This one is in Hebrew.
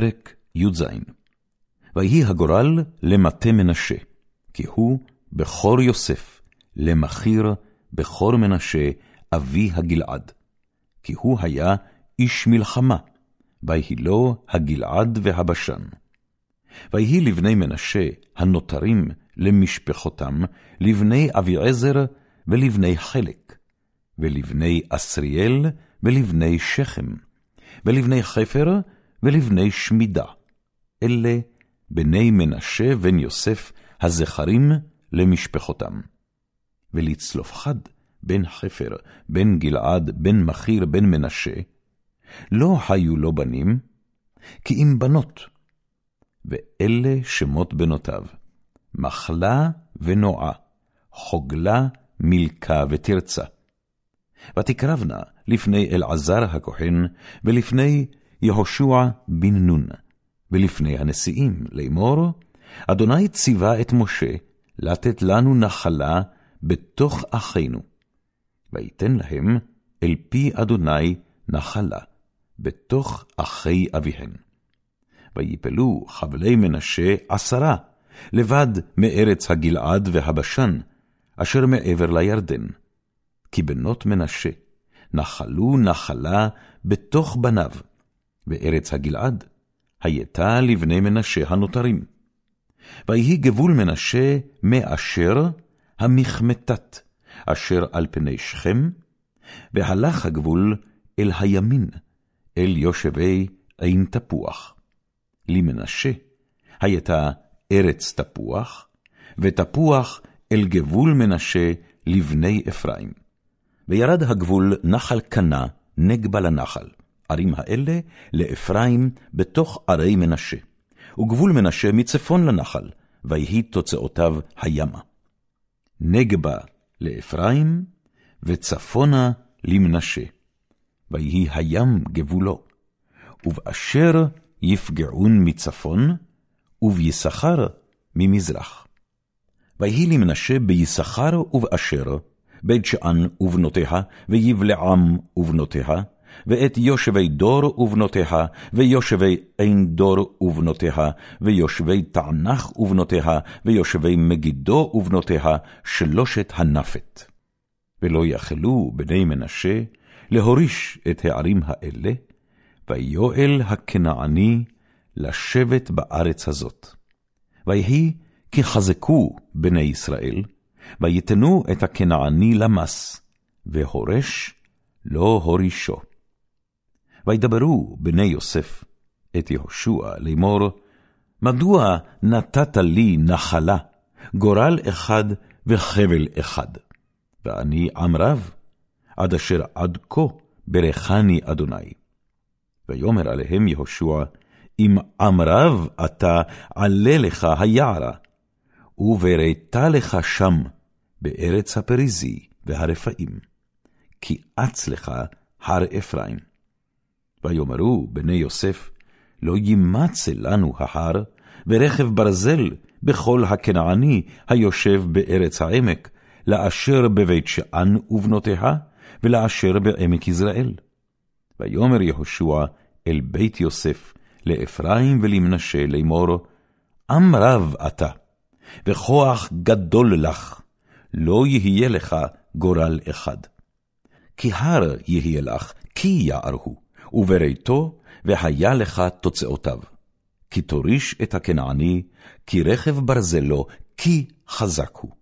פרק י"ז ויהי הגורל למטה מנשה, כי הוא בכור יוסף, למכיר בכור מנשה, אבי הגלעד. כי הוא היה איש מלחמה, ויהי לו הגלעד והבשן. ויהי לבני מנשה הנותרים למשפחותם, לבני אביעזר ולבני חלק, ולבני אסריאל ולבני שכם, ולבני חפר ולבני שמידה. אלה בני מנשה בן יוסף הזכרים למשפחותם. ולצלופחד בן חפר, בן גלעד, בן מכיר, בן מנשה, לא היו לו בנים, כי אם בנות. ואלה שמות בנותיו, מחלה ונועה, חוגלה, מילכה ותרצה. ותקרבנה לפני אלעזר הכהן, ולפני יהושע בן נון, ולפני הנשיאים לאמור, אדוני ציווה את משה לתת לנו נחלה בתוך אחינו. ויתן להם אל פי אדוני נחלה, בתוך אחי אביהם. ויפלו חבלי מנשה עשרה, לבד מארץ הגלעד והבשן, אשר מעבר לירדן. כי בנות מנשה נחלו נחלה בתוך בניו, בארץ הגלעד הייתה לבני מנשה הנותרים. ויהי גבול מנשה מאשר המחמתת, אשר על פני שכם, והלך הגבול אל הימין, אל יושבי עין תפוח. למנשה הייתה ארץ תפוח, ותפוח אל גבול מנשה לבני אפרים. וירד הגבול נחל קנה נגבה לנחל, ערים האלה לאפרים בתוך ערי מנשה. וגבול מנשה מצפון לנחל, ויהי תוצאותיו הימה. נגבה לאפרים, וצפונה למנשה. ויהי הים גבולו, ובאשר יפגעון מצפון, וביששכר ממזרח. ויהי למנשה ביששכר ובאשר, בית שאן ובנותיה, ויבלעם ובנותיה, ואת יושבי דור ובנותיה, ויושבי עין דור ובנותיה, ויושבי תענך ובנותיה, ויושבי מגידו ובנותיה, שלושת הנפת. ולא יכלו בני מנשה להוריש את הערים האלה, ויואל הכנעני לשבת בארץ הזאת. ויהי כי חזקו בני ישראל, ויתנו את הכנעני למס, והורש לא הורישו. וידברו בני יוסף את יהושע לאמור, מדוע נתת לי נחלה, גורל אחד וחבל אחד? ואני עם רב, עד אשר עד כה ברכני אדוני. ויאמר עליהם יהושע, אם עם רב אתה עלה לך היערה, ובראת לך שם, בארץ הפריזי והרפאים, כי אץ לך הר אפרים. ויאמרו בני יוסף, לא יימצא לנו ההר, ורכב ברזל בכל הכנעני היושב בארץ העמק, לאשר בבית שאן ובנותיה, ולאשר בעמק יזרעאל. ויאמר יהושע אל בית יוסף, לאפרים ולמנשה לאמור, עם רב אתה, וכוח גדול לך, לא יהיה לך גורל אחד. כי הר יהיה לך, כי יער הוא, וברתו, והיה לך תוצאותיו. כי תוריש את הכנעני, כי רכב ברזלו, כי חזק הוא.